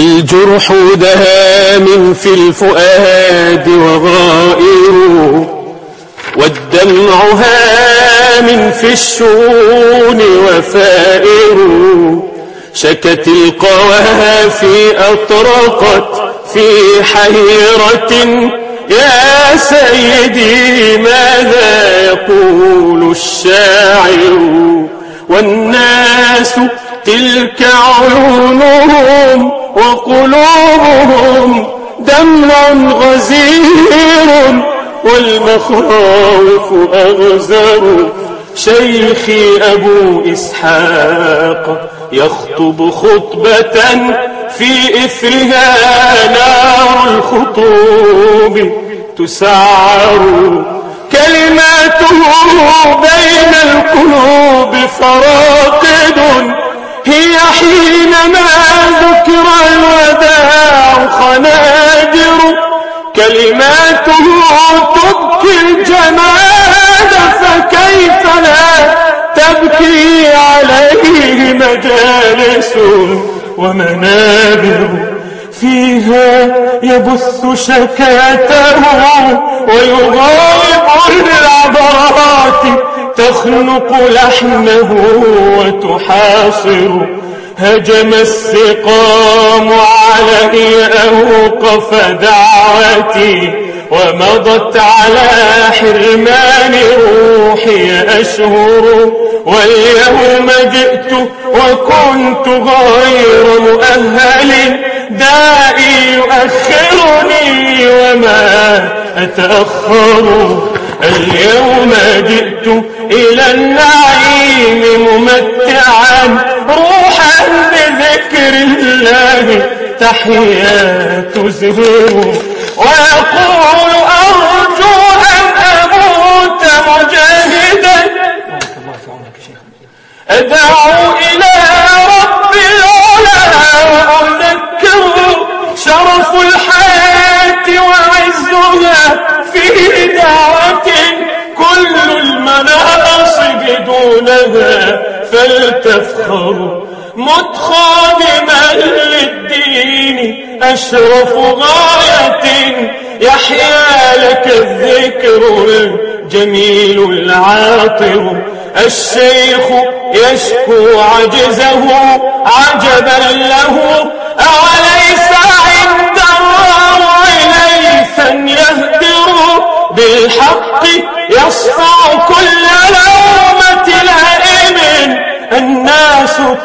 الجرح دهام في الفؤاد وغائر والدمع هام في الشؤون وفائر. شكت القوافي أطرقت في حيرة. يا سيدي ماذا يقول الشاعر؟ والناس تلك عيونهم وقلوبهم دمع غزير والمخاوف أغزر. شيخي أبو إسحاق يخطب خطبة في إثرها نار الخطوب. تسعر كلماته بين القلوب فراقد. هي حينما ذكر الوداع خناجر كلماته تبكي الجمال فكيف لا تبكي عليه مجالس؟ ومنابر فيها يبث شكاته ويغايب العبرات تخنق لحمه وتحاصر. هجم السقام علي أوقف دعوتي ومضت على حرمان روحي أشهر واليوم جئت وكنت غير مؤهل دائي يؤخرني وما أتأخر اليوم جئت إلى النعيم ممتعا بذكر الله تحيات زهور ويقول أرجو أن أموت مجاهدا. أدعو إلى رب العلا وأذكر شرف الحياة وعزها في دعوة كل المناصب دونها. فلتفخر مت خادما للدين أشرف غاية يحيا لك الذكر الجميل العاطر. الشيخ يشكو عجزه عجبا له أوليس عند الله ليسا يهدر. بالحق يصفع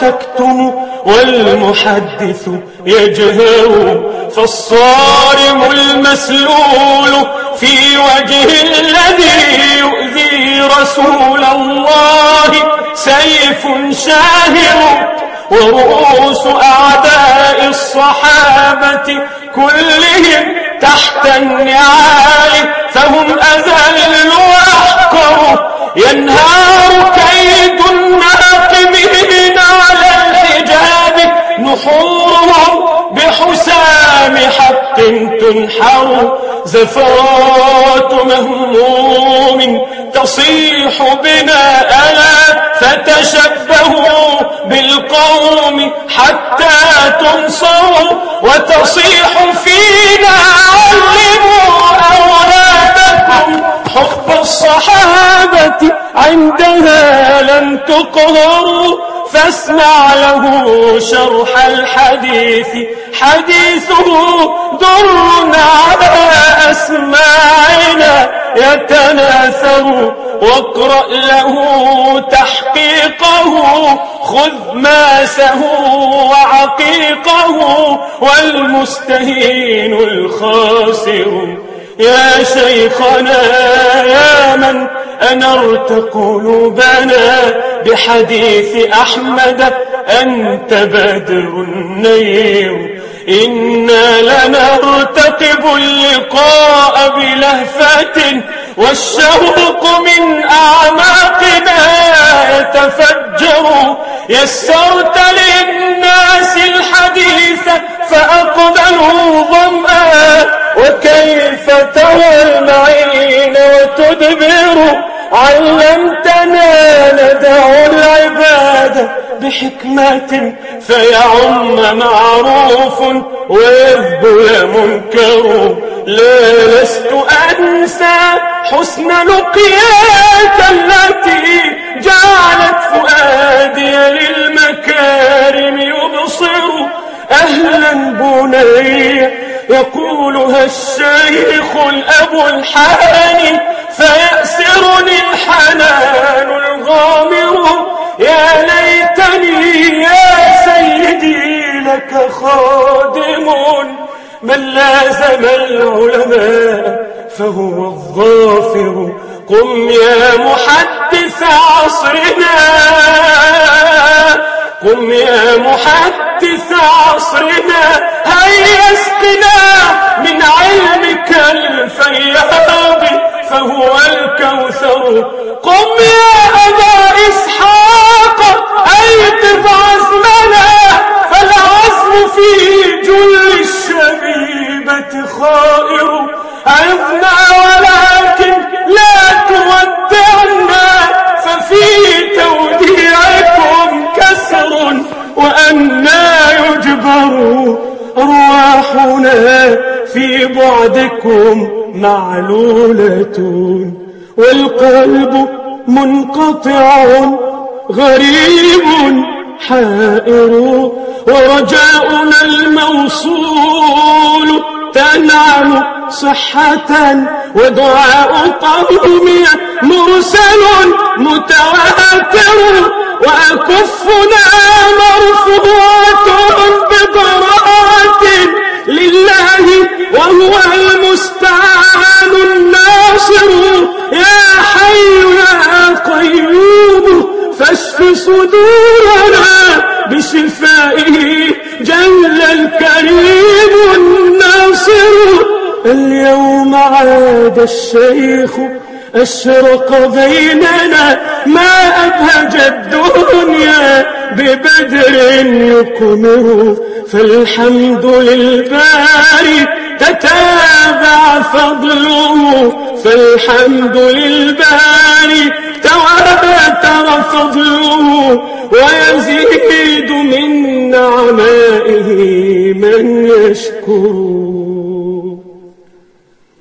تكتم والمحدث يجهر فالصارم المسلول في وجه الذي يؤذي رسول الله سيف شاهر ورؤوس أعداء الصحابة كلهم تحت النعال فهم أذل وأحقر ينهار حق تنحر زفرات مهموم تصيح بنا ألا فتشبهوا بالقوم حتى تنصروا وتصيح فينا علموا أولادكم حب الصحابة عندها لم تقهروا فاسمع له شرح الحديث. حديثه در على أسماعنا يتناثر. واقرأ له تحقيقه خذ ماسه وعقيقه والمستهين الخاسر. يا شيخنا يا من؟ أنرت قلوبنا بحديث أحمد أنت بدر النير إنا لنرتقب اللقاء بلهفة والشوق من أعماقنا يتفجر. يسرت للناس وتدبر علمتنا ندع العباد بحكمة فيعم معروف ويذبل منكر. لا لست أنسى حسن لقياك التي جعلت فؤادي للمكارم يبصر. أهلا بني يقولها الشيخ الأب الحاني. فيأسرني الحنان الغامر. يا ليتني يا سيدي لك خادم. من لازم العلماء فهو الظافر. قم يا محدث عصرنا. قم يا محدث عصرنا هيا اسقنا. من علمك الفياض فهو الكوثر. قم يا أبا يجبر أرواحنا في بعدكم معلولة والقلب منقطع غريب حائر ورجاؤنا الموصول تنعم صحة ودعاء قومي مرسل متواتر وأكفنا مرفوعة ببراءة لله وهو المستعان الناصر. يا حي يا قيوم فاشف صدورنا بشفائه جل الكريم. اليوم عاد الشيخ أشرق بيننا ما أبهج الدنيا ببدر يكمر فالحمد للباري تتابع فضله. فالحمد للباري تواتر فضله. ويزيد من نعمائه من يشكره